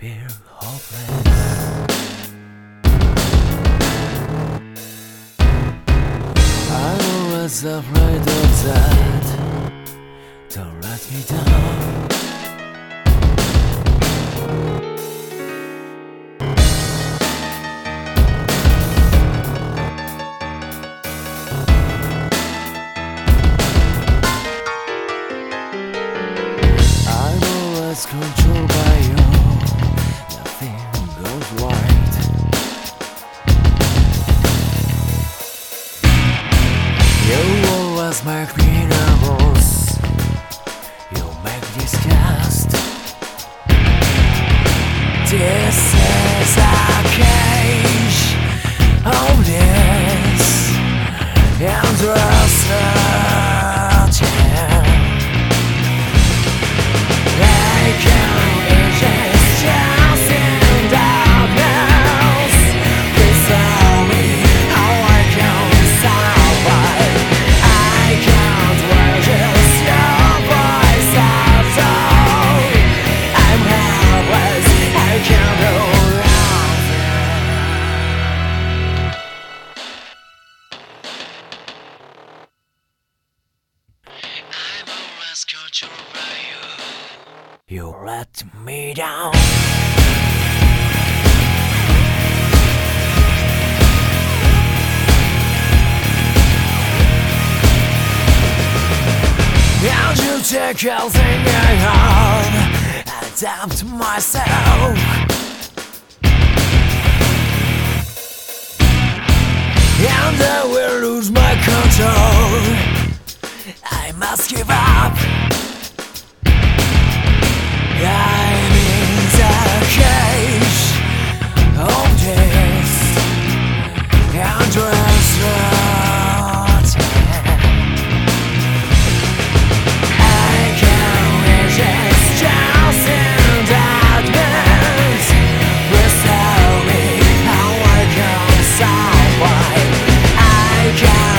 feel hopeless. I was afraid of that. Don't let me down. I'm make me nervous. You make disgust. This is a cage you. Let me down. And you take everything I have, adapt myself. And I will lose my control. I must give up. Yeah.